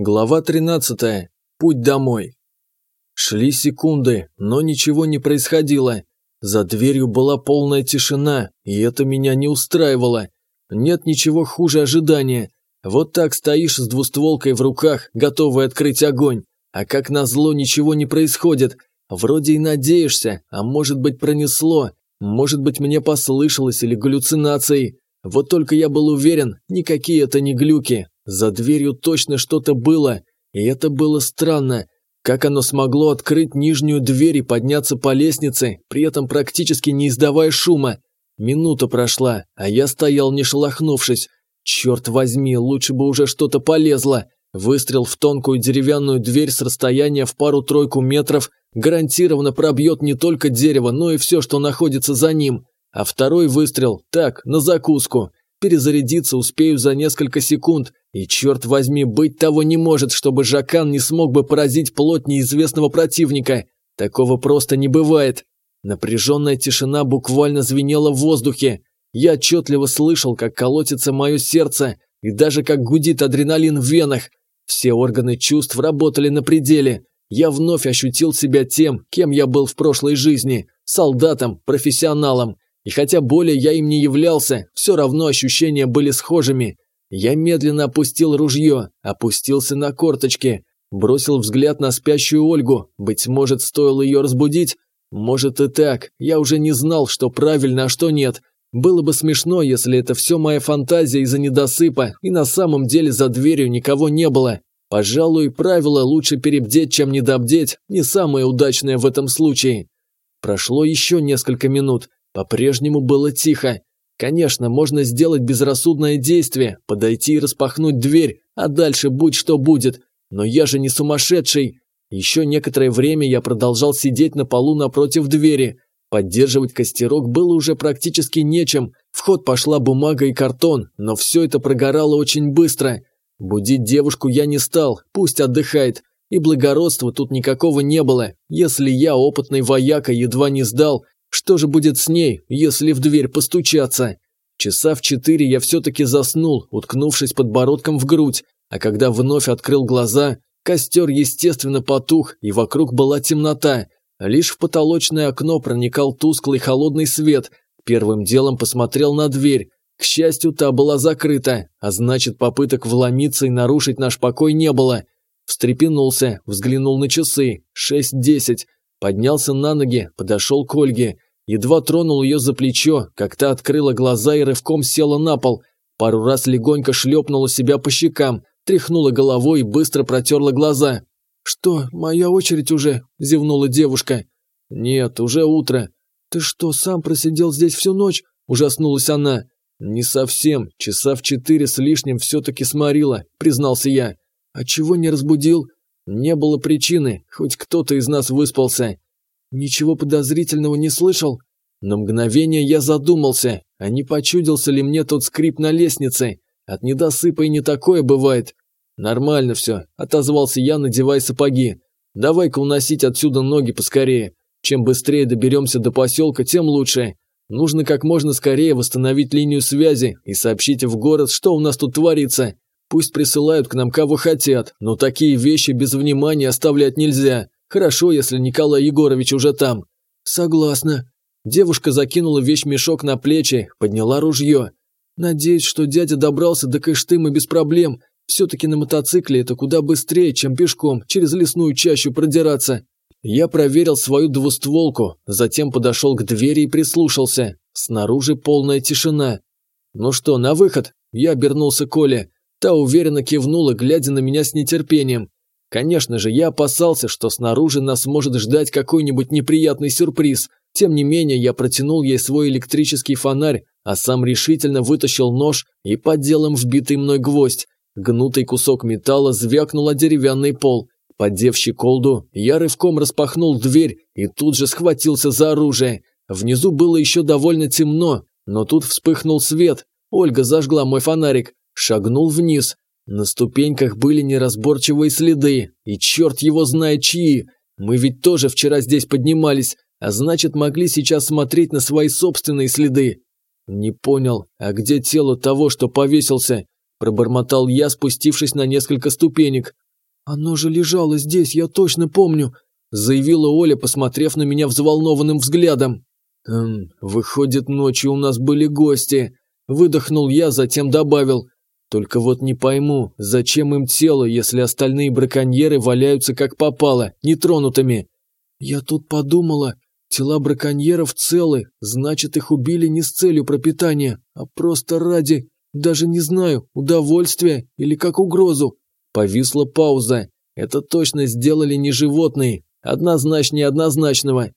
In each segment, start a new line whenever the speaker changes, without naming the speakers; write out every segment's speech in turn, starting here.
Глава 13. Путь домой. Шли секунды, но ничего не происходило. За дверью была полная тишина, и это меня не устраивало. Нет ничего хуже ожидания. Вот так стоишь с двустволкой в руках, готовый открыть огонь. А как назло ничего не происходит. Вроде и надеешься, а может быть пронесло. Может быть мне послышалось или галлюцинации. Вот только я был уверен, никакие это не глюки, за дверью точно что-то было, и это было странно. Как оно смогло открыть нижнюю дверь и подняться по лестнице, при этом практически не издавая шума? Минута прошла, а я стоял не шелохнувшись. Черт возьми, лучше бы уже что-то полезло. Выстрел в тонкую деревянную дверь с расстояния в пару-тройку метров гарантированно пробьет не только дерево, но и все, что находится за ним. А второй выстрел, так, на закуску. Перезарядиться успею за несколько секунд, и черт возьми, быть того не может, чтобы Жакан не смог бы поразить плоть неизвестного противника. Такого просто не бывает. Напряженная тишина буквально звенела в воздухе. Я отчетливо слышал, как колотится мое сердце, и даже как гудит адреналин в венах. Все органы чувств работали на пределе. Я вновь ощутил себя тем, кем я был в прошлой жизни – солдатом, профессионалом. И хотя более я им не являлся, все равно ощущения были схожими. Я медленно опустил ружье, опустился на корточки, бросил взгляд на спящую Ольгу. Быть может, стоило ее разбудить? Может и так. Я уже не знал, что правильно, а что нет. Было бы смешно, если это все моя фантазия из-за недосыпа, и на самом деле за дверью никого не было. Пожалуй, правило «лучше перебдеть, чем недобдеть» не самое удачное в этом случае. Прошло еще несколько минут. По-прежнему было тихо. Конечно, можно сделать безрассудное действие, подойти и распахнуть дверь, а дальше будь что будет. Но я же не сумасшедший. Еще некоторое время я продолжал сидеть на полу напротив двери. Поддерживать костерок было уже практически нечем. В ход пошла бумага и картон, но все это прогорало очень быстро. Будить девушку я не стал, пусть отдыхает. И благородства тут никакого не было. Если я, опытный вояка, едва не сдал, что же будет с ней, если в дверь постучаться? Часа в четыре я все-таки заснул, уткнувшись подбородком в грудь, а когда вновь открыл глаза, костер естественно потух, и вокруг была темнота. Лишь в потолочное окно проникал тусклый холодный свет. Первым делом посмотрел на дверь. К счастью, та была закрыта, а значит, попыток вломиться и нарушить наш покой не было. Встрепенулся, взглянул на часы. Шесть десять. Поднялся на ноги, подошел к Ольге. Едва тронул ее за плечо, как та открыла глаза и рывком села на пол. Пару раз легонько шлепнула себя по щекам, тряхнула головой и быстро протерла глаза. «Что, моя очередь уже?» – зевнула девушка. «Нет, уже утро». «Ты что, сам просидел здесь всю ночь?» – ужаснулась она. «Не совсем. Часа в четыре с лишним все-таки сморила», – признался я. «А чего не разбудил?» «Не было причины, хоть кто-то из нас выспался. Ничего подозрительного не слышал? На мгновение я задумался, а не почудился ли мне тот скрип на лестнице? От недосыпа и не такое бывает. Нормально все, отозвался я, надевая сапоги. Давай-ка уносить отсюда ноги поскорее. Чем быстрее доберемся до поселка, тем лучше. Нужно как можно скорее восстановить линию связи и сообщить в город, что у нас тут творится. Пусть присылают к нам кого хотят, но такие вещи без внимания оставлять нельзя. Хорошо, если Николай Егорович уже там. Согласна. Девушка закинула вещмешок на плечи, подняла ружье. Надеюсь, что дядя добрался до Кыштыма без проблем. Все-таки на мотоцикле это куда быстрее, чем пешком, через лесную чащу продираться. Я проверил свою двустволку, затем подошел к двери и прислушался. Снаружи полная тишина. «Ну что, на выход?» Я обернулся к Оле. Та уверенно кивнула, глядя на меня с нетерпением. Конечно же, я опасался, что снаружи нас может ждать какой-нибудь неприятный сюрприз. Тем не менее, я протянул ей свой электрический фонарь, а сам решительно вытащил нож и поддел им вбитый мной гвоздь. Гнутый кусок металла звякнул о деревянный пол. Поддев щеколду, я рывком распахнул дверь и тут же схватился за оружие. Внизу было еще довольно темно, но тут вспыхнул свет. Ольга зажгла мой фонарик. Шагнул вниз. На ступеньках были неразборчивые следы, и черт его знает чьи. Мы ведь тоже вчера здесь поднимались, а значит могли сейчас смотреть на свои собственные следы. Не понял, а где тело того, что повесился? Пробормотал я, спустившись на несколько ступенек. «Оно же лежало здесь, я точно помню», – заявила Оля, посмотрев на меня взволнованным взглядом. «Эм, выходит, ночью у нас были гости», – выдохнул я, затем добавил. «Только вот не пойму, зачем им тело, если остальные браконьеры валяются как попало, нетронутыми?» «Я тут подумала, тела браконьеров целы, значит, их убили не с целью пропитания, а просто ради, даже не знаю, удовольствия или как угрозу. Повисла пауза. Это точно сделали не животные. Однозначнее однозначного.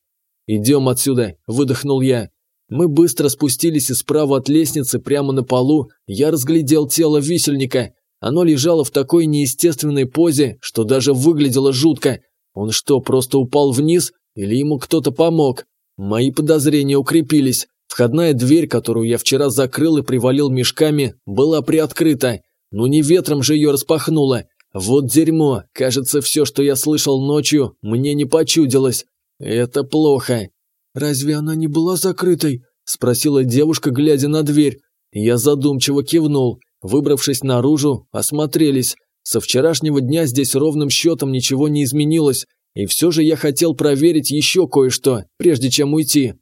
«Идем отсюда», – выдохнул я. Мы быстро спустились и справа от лестницы прямо на полу я разглядел тело висельника. Оно лежало в такой неестественной позе, что даже выглядело жутко. Он что, просто упал вниз или ему кто-то помог? Мои подозрения укрепились. Входная дверь, которую я вчера закрыл и привалил мешками, была приоткрыта. Ну не ветром же ее распахнуло. Вот дерьмо, кажется, все, что я слышал ночью, мне не почудилось. Это плохо. Разве она не была закрытой? Спросила девушка, глядя на дверь. Я задумчиво кивнул. Выбравшись наружу, осмотрелись. Со вчерашнего дня здесь ровным счетом ничего не изменилось. И все же я хотел проверить еще кое-что, прежде чем уйти.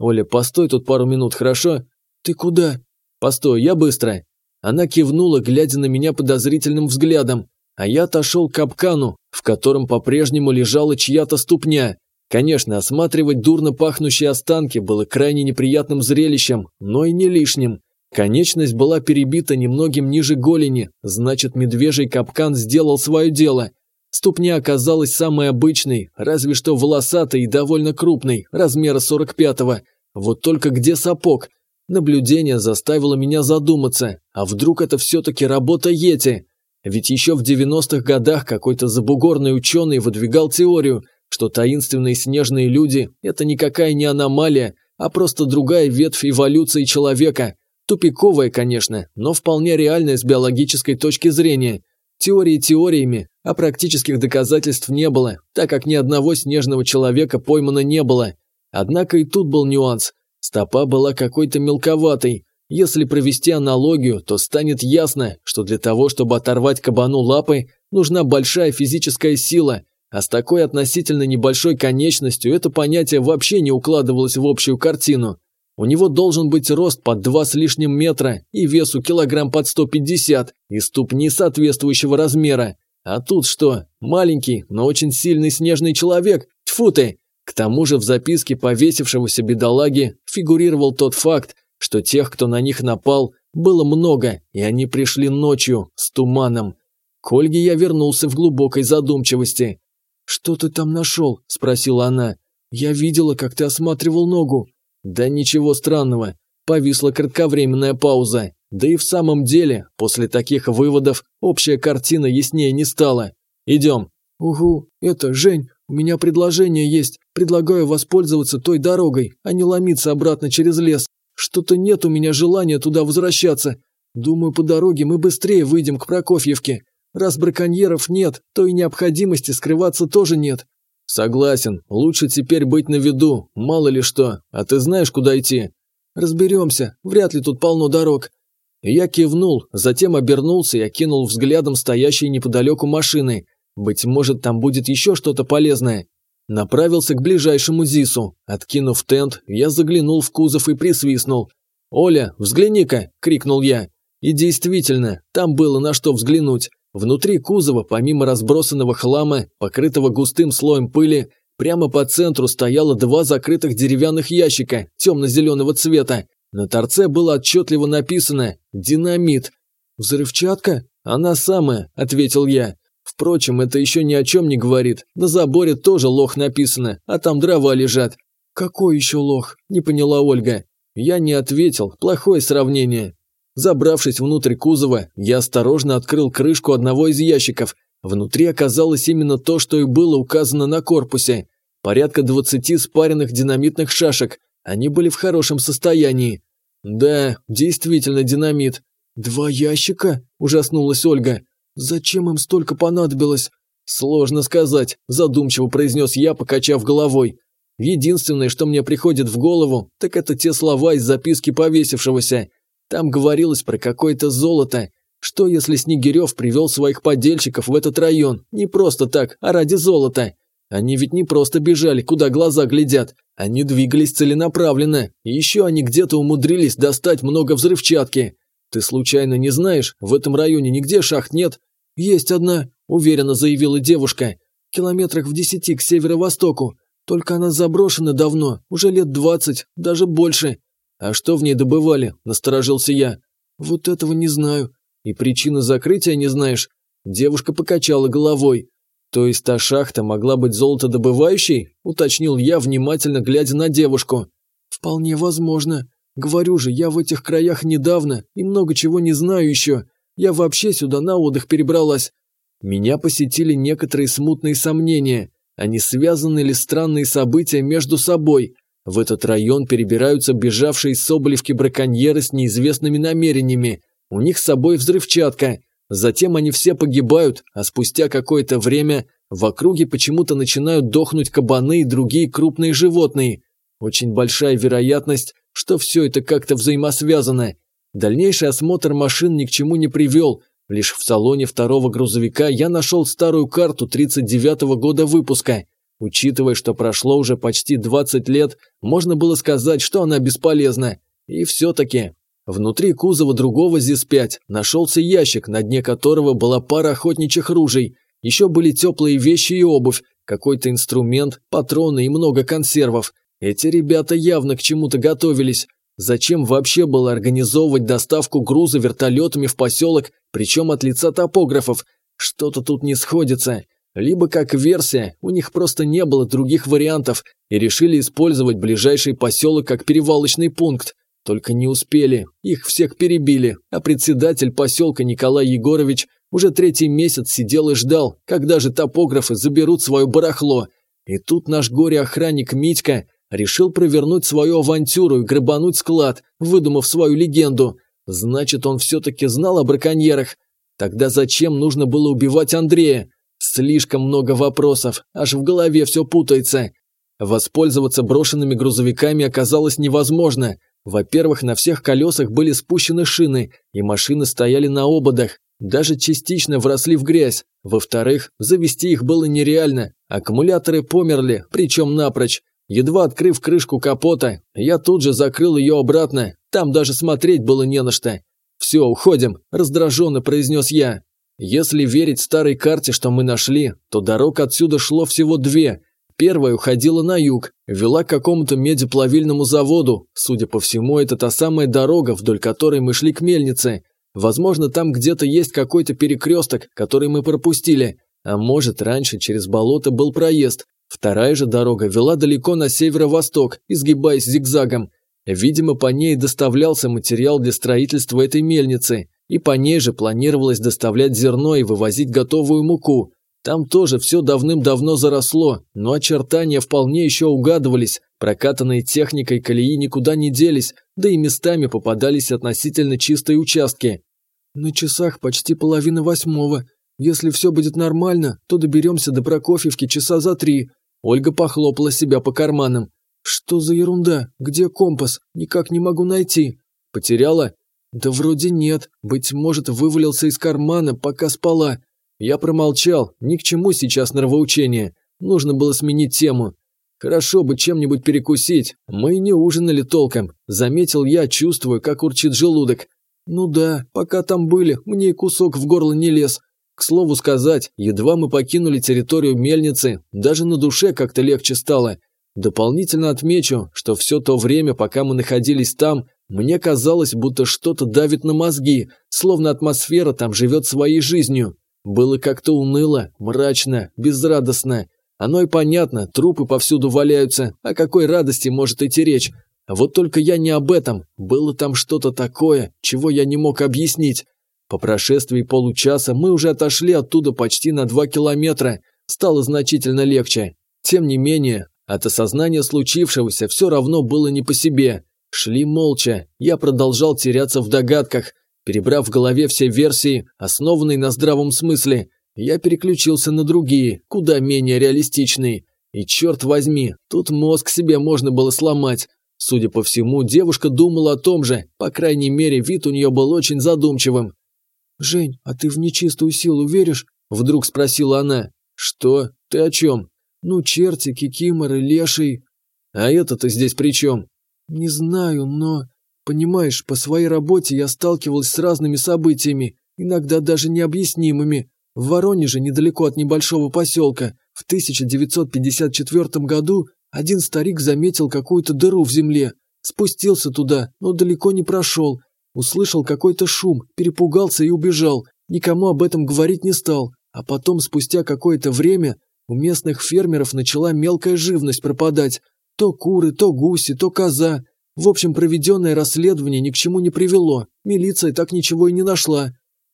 «Оля, постой тут пару минут, хорошо?» «Ты куда?» «Постой, я быстро». Она кивнула, глядя на меня подозрительным взглядом, а я отошел к капкану, в котором по-прежнему лежала чья-то ступня. Конечно, осматривать дурно пахнущие останки было крайне неприятным зрелищем, но и не лишним. Конечность была перебита немногим ниже голени, значит, медвежий капкан сделал свое дело. Ступня оказалась самой обычной, разве что волосатой и довольно крупной, размера 45-го. Вот только где сапог? Наблюдение заставило меня задуматься, а вдруг это все-таки работа Йети? Ведь еще в 90-х годах какой-то забугорный ученый выдвигал теорию, что таинственные снежные люди – это никакая не аномалия, а просто другая ветвь эволюции человека. Тупиковая, конечно, но вполне реальная с биологической точки зрения. Теории теориями, а практических доказательств не было, так как ни одного снежного человека поймано не было. Однако и тут был нюанс. Стопа была какой-то мелковатой. Если провести аналогию, то станет ясно, что для того, чтобы оторвать кабану лапы, нужна большая физическая сила, а с такой относительно небольшой конечностью это понятие вообще не укладывалось в общую картину. У него должен быть рост под два с лишним метра и весу килограмм под 150 и ступни соответствующего размера. А тут что? Маленький, но очень сильный снежный человек. Тьфу ты! К тому же в записке повесившегося бедолаги фигурировал тот факт, что тех, кто на них напал, было много, и они пришли ночью, с туманом. К Ольге я вернулся в глубокой задумчивости. «Что ты там нашел?» – спросила она. «Я видела, как ты осматривал ногу». «Да ничего странного». Повисла кратковременная пауза. Да и в самом деле, после таких выводов, общая картина яснее не стала. «Идем». «Угу, это, Жень, у меня предложение есть. Предлагаю воспользоваться той дорогой, а не ломиться обратно через лес. Что-то нет у меня желания туда возвращаться. Думаю, по дороге мы быстрее выйдем к Прокофьевке. Раз браконьеров нет, то и необходимости скрываться тоже нет. Согласен, лучше теперь быть на виду, мало ли что. А ты знаешь, куда идти? Разберемся, вряд ли тут полно дорог. Я кивнул, затем обернулся и окинул взглядом стоящие неподалеку машины. Быть может, там будет еще что-то полезное. Направился к ближайшему ЗИСу. Откинув тент, я заглянул в кузов и присвистнул. «Оля, взгляни-ка!» – крикнул я. И действительно, там было на что взглянуть. Внутри кузова, помимо разбросанного хлама, покрытого густым слоем пыли, прямо по центру стояло два закрытых деревянных ящика темно-зеленого цвета. На торце было отчетливо написано «Динамит». «Взрывчатка?» «Она самая», – ответил я. Впрочем, это еще ни о чем не говорит. На заборе тоже лох написано, а там дрова лежат. Какой еще лох? Не поняла Ольга. Я не ответил, плохое сравнение. Забравшись внутрь кузова, я осторожно открыл крышку одного из ящиков. Внутри оказалось именно то, что и было указано на корпусе. Порядка двадцати спаренных динамитных шашек. Они были в хорошем состоянии. Да, действительно динамит. «Два ящика?» – ужаснулась Ольга. «Зачем им столько понадобилось?» «Сложно сказать», – задумчиво произнес я, покачав головой. «Единственное, что мне приходит в голову, так это те слова из записки повесившегося. Там говорилось про какое-то золото. Что если Снегирев привел своих подельщиков в этот район? Не просто так, а ради золота. Они ведь не просто бежали, куда глаза глядят. Они двигались целенаправленно. Еще они где-то умудрились достать много взрывчатки. Ты случайно не знаешь, в этом районе нигде шахт нет? Есть одна, уверенно заявила девушка. Километрах в десяти к северо-востоку. Только она заброшена давно, уже лет двадцать, даже больше. А что в ней добывали? Насторожился я. Вот этого не знаю. И причину закрытия не знаешь? Девушка покачала головой. То есть та шахта могла быть золотодобывающей? Уточнил я, внимательно глядя на девушку. Вполне возможно. Говорю же, я в этих краях недавно и много чего не знаю еще. Я вообще сюда на отдых перебралась. Меня посетили некоторые смутные сомнения. Они связаны ли странные события между собой? В этот район перебираются бежавшие из Соболевки браконьеры с неизвестными намерениями. У них с собой взрывчатка. Затем они все погибают, а спустя какое-то время в округе почему-то начинают дохнуть кабаны и другие крупные животные. Очень большая вероятность, что все это как-то взаимосвязано. Дальнейший осмотр машин ни к чему не привел. Лишь в салоне второго грузовика я нашел старую карту 39-го года выпуска. Учитывая, что прошло уже почти 20 лет, можно было сказать, что она бесполезна. И все-таки. Внутри кузова другого ЗИС-5 нашелся ящик, на дне которого была пара охотничьих ружей. Еще были теплые вещи и обувь, какой-то инструмент, патроны и много консервов. Эти ребята явно к чему-то готовились. Зачем вообще было организовывать доставку груза вертолетами в поселок, причем от лица топографов? Что-то тут не сходится. Либо как версия, у них просто не было других вариантов и решили использовать ближайший поселок как перевалочный пункт. Только не успели, их всех перебили, а председатель поселка Николай Егорович уже третий месяц сидел и ждал, когда же топографы заберут свое барахло. И тут наш горе-охранник Митька Решил провернуть свою авантюру и грабануть склад, выдумав свою легенду. Значит, он все-таки знал о браконьерах. Тогда зачем нужно было убивать Андрея? Слишком много вопросов, аж в голове все путается. Воспользоваться брошенными грузовиками оказалось невозможно. Во-первых, на всех колесах были спущены шины, и машины стояли на ободах, даже частично вросли в грязь. Во-вторых, завести их было нереально. Аккумуляторы померли, причем напрочь. Едва открыв крышку капота, я тут же закрыл ее обратно, там даже смотреть было не на что. «Все, уходим», – раздраженно произнес я. Если верить старой карте, что мы нашли, то дорог отсюда шло всего две. Первая уходила на юг, вела к какому-то медиплавильному заводу. Судя по всему, это та самая дорога, вдоль которой мы шли к мельнице. Возможно, там где-то есть какой-то перекресток, который мы пропустили. А может, раньше через болото был проезд, Вторая же дорога вела далеко на северо-восток, изгибаясь зигзагом. Видимо, по ней доставлялся материал для строительства этой мельницы, и по ней же планировалось доставлять зерно и вывозить готовую муку. Там тоже все давным-давно заросло, но очертания вполне еще угадывались, прокатанные техникой колеи никуда не делись, да и местами попадались относительно чистые участки. «На часах почти половина восьмого. Если все будет нормально, то доберемся до Прокофьевки часа за три», Ольга похлопала себя по карманам. «Что за ерунда? Где компас? Никак не могу найти». «Потеряла?» «Да вроде нет. Быть может, вывалился из кармана, пока спала». Я промолчал. Ни к чему сейчас нравоучение. Нужно было сменить тему. Хорошо бы чем-нибудь перекусить. Мы не ужинали толком. Заметил я, чувствую, как урчит желудок. Ну да, пока там были, мне и кусок в горло не лез. К слову сказать, едва мы покинули территорию мельницы, даже на душе как-то легче стало. Дополнительно отмечу, что все то время, пока мы находились там, мне казалось, будто что-то давит на мозги, словно атмосфера там живет своей жизнью. Было как-то уныло, мрачно, безрадостно. Оно и понятно, трупы повсюду валяются, о какой радости может идти речь. Вот только я не об этом, было там что-то такое, чего я не мог объяснить. По прошествии получаса мы уже отошли оттуда почти на два километра, стало значительно легче. Тем не менее, от осознания случившегося все равно было не по себе. Шли молча, я продолжал теряться в догадках. Перебрав в голове все версии, основанные на здравом смысле, я переключился на другие, куда менее реалистичные. И черт возьми, тут мозг себе можно было сломать. Судя по всему, девушка думала о том же, по крайней мере, вид у нее был очень задумчивым. «Жень, а ты в нечистую силу веришь?» – вдруг спросила она. «Что? Ты о чем?» «Ну, черти, кикиморы, леший». «А это-то здесь при чем?» «Не знаю, но...» «Понимаешь, по своей работе я сталкивалась с разными событиями, иногда даже необъяснимыми. В Воронеже, недалеко от небольшого поселка, в 1954 году один старик заметил какую-то дыру в земле. Спустился туда, но далеко не прошел. Услышал какой-то шум, перепугался и убежал. Никому об этом говорить не стал. А потом, спустя какое-то время, у местных фермеров начала мелкая живность пропадать. То куры, то гуси, то коза. В общем, проведенное расследование ни к чему не привело. Милиция так ничего и не нашла.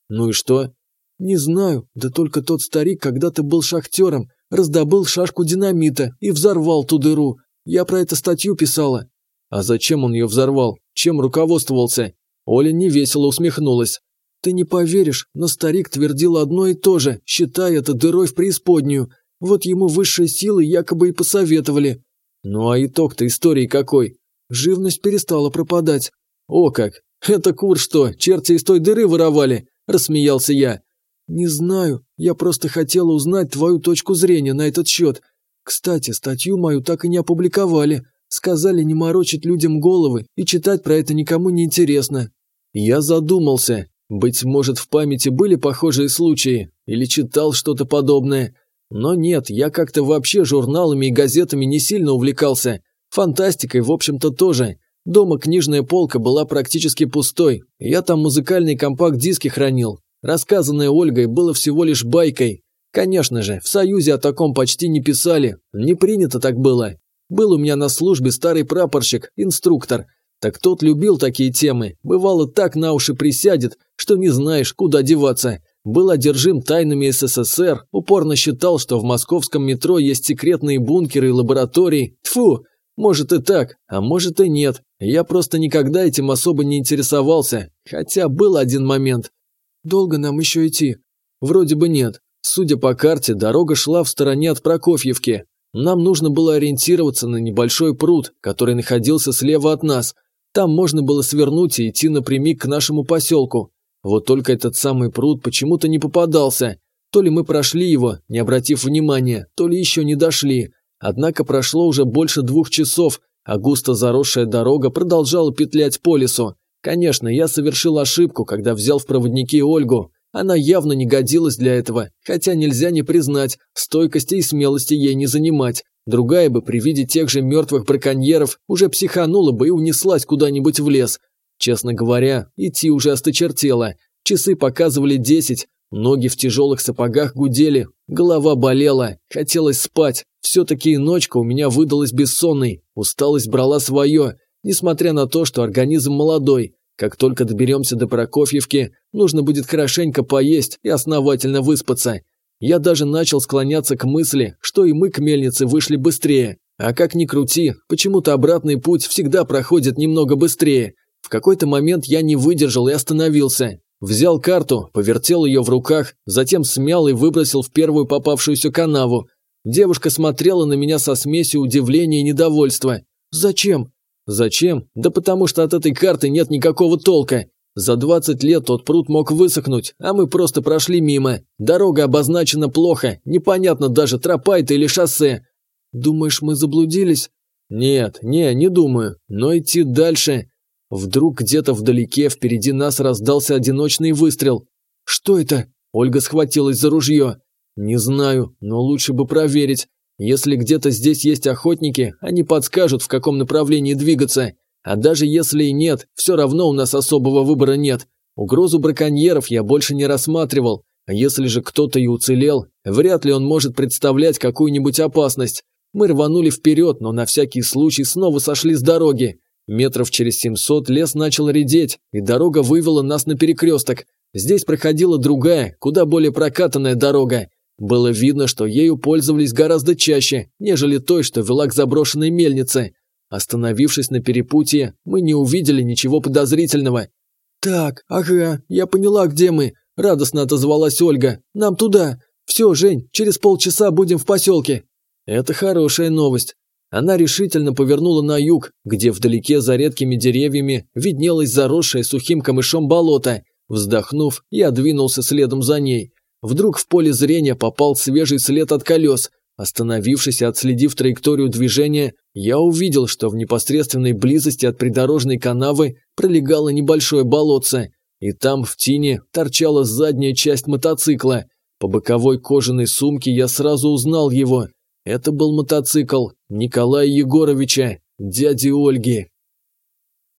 Ну и что? Не знаю, да только тот старик когда-то был шахтером, раздобыл шашку динамита и взорвал ту дыру. Я про это статью писала. А зачем он ее взорвал? Чем руководствовался? Оля невесело усмехнулась. Ты не поверишь, но старик твердил одно и то же, считая это дырой в преисподнюю. Вот ему высшие силы якобы и посоветовали. Ну а итог-то истории какой? Живность перестала пропадать. О как! Это кур что, черти из той дыры воровали? Рассмеялся я. Не знаю, я просто хотела узнать твою точку зрения на этот счет. Кстати, статью мою так и не опубликовали. Сказали не морочить людям головы, и читать про это никому не интересно. Я задумался. Быть может, в памяти были похожие случаи, или читал что-то подобное. Но нет, я как-то вообще журналами и газетами не сильно увлекался. Фантастикой, в общем-то, тоже. Дома книжная полка была практически пустой. Я там музыкальные компакт-диски хранил. Рассказанное Ольгой было всего лишь байкой. Конечно же, в Союзе о таком почти не писали. Не принято так было. Был у меня на службе старый прапорщик, инструктор. Так тот любил такие темы. Бывало так на уши присядет, что не знаешь, куда деваться. Был одержим тайнами СССР, упорно считал, что в московском метро есть секретные бункеры и лаборатории. Тфу, может и так, а может и нет. Я просто никогда этим особо не интересовался. Хотя был один момент. Долго нам еще идти? Вроде бы нет. Судя по карте, дорога шла в стороне от Прокофьевки. Нам нужно было ориентироваться на небольшой пруд, который находился слева от нас. Там можно было свернуть и идти напрямик к нашему поселку. Вот только этот самый пруд почему-то не попадался. То ли мы прошли его, не обратив внимания, то ли еще не дошли. Однако прошло уже больше двух часов, а густо заросшая дорога продолжала петлять по лесу. Конечно, я совершил ошибку, когда взял в проводники Ольгу. Она явно не годилась для этого, хотя нельзя не признать, стойкости и смелости ей не занимать. Другая бы при виде тех же мертвых браконьеров уже психанула бы и унеслась куда-нибудь в лес. Честно говоря, идти уже осточертело. Часы показывали десять, ноги в тяжелых сапогах гудели, голова болела, хотелось спать. Все-таки ночка у меня выдалась бессонной, усталость брала свое, несмотря на то, что организм молодой. Как только доберемся до Прокофьевки, нужно будет хорошенько поесть и основательно выспаться. Я даже начал склоняться к мысли, что и мы к мельнице вышли быстрее. А как ни крути, почему-то обратный путь всегда проходит немного быстрее. В какой-то момент я не выдержал и остановился. Взял карту, повертел ее в руках, затем смял и выбросил в первую попавшуюся канаву. Девушка смотрела на меня со смесью удивления и недовольства. «Зачем?» Зачем? Да потому что от этой карты нет никакого толка. За 20 лет тот пруд мог высохнуть, а мы просто прошли мимо. Дорога обозначена плохо, непонятно даже, тропа это или шоссе. Думаешь, мы заблудились? Нет, не, не думаю, но идти дальше. Вдруг где-то вдалеке впереди нас раздался одиночный выстрел. Что это? Ольга схватилась за ружье. Не знаю, но лучше бы проверить. Если где-то здесь есть охотники, они подскажут, в каком направлении двигаться. А даже если и нет, все равно у нас особого выбора нет. Угрозу браконьеров я больше не рассматривал. А если же кто-то и уцелел, вряд ли он может представлять какую-нибудь опасность. Мы рванули вперед, но на всякий случай снова сошли с дороги. Метров через 700 лес начал редеть, и дорога вывела нас на перекресток. Здесь проходила другая, куда более прокатанная дорога. Было видно, что ею пользовались гораздо чаще, нежели той, что вела к заброшенной мельнице. Остановившись на перепутье, мы не увидели ничего подозрительного. «Так, ага, я поняла, где мы», – радостно отозвалась Ольга. «Нам туда. Все, Жень, через полчаса будем в поселке». Это хорошая новость. Она решительно повернула на юг, где вдалеке за редкими деревьями виднелось заросшее сухим камышом болото. Вздохнув, я двинулся следом за ней. Вдруг в поле зрения попал свежий след от колес. Остановившись и отследив траекторию движения, я увидел, что в непосредственной близости от придорожной канавы пролегало небольшое болотце, и там в тине торчала задняя часть мотоцикла. По боковой кожаной сумке я сразу узнал его. Это был мотоцикл Николая Егоровича, дяди Ольги.